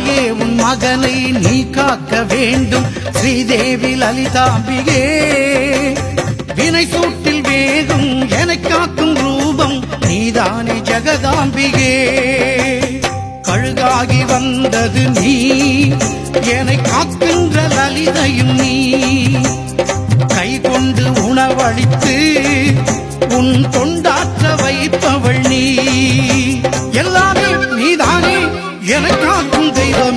தாயே உன் மகனை நீ காக்க வேண்டும். ஸ்ரீதேவி லலிதாம்பிகே வினை சூட்டில் வேகும் என காக்கும் ரூபம் நீதானே ஜெகதாம்பிகே. கழுகாகி வந்தது நீ என்னை காக்கின்ற லலிதையும் நீ. கை கொண்டு உணவழித்து உன் கொண்டாற்ற வைப்பவள் நீ. எல்லாமே நீதானே எனக்காக்கும் தெய்வம்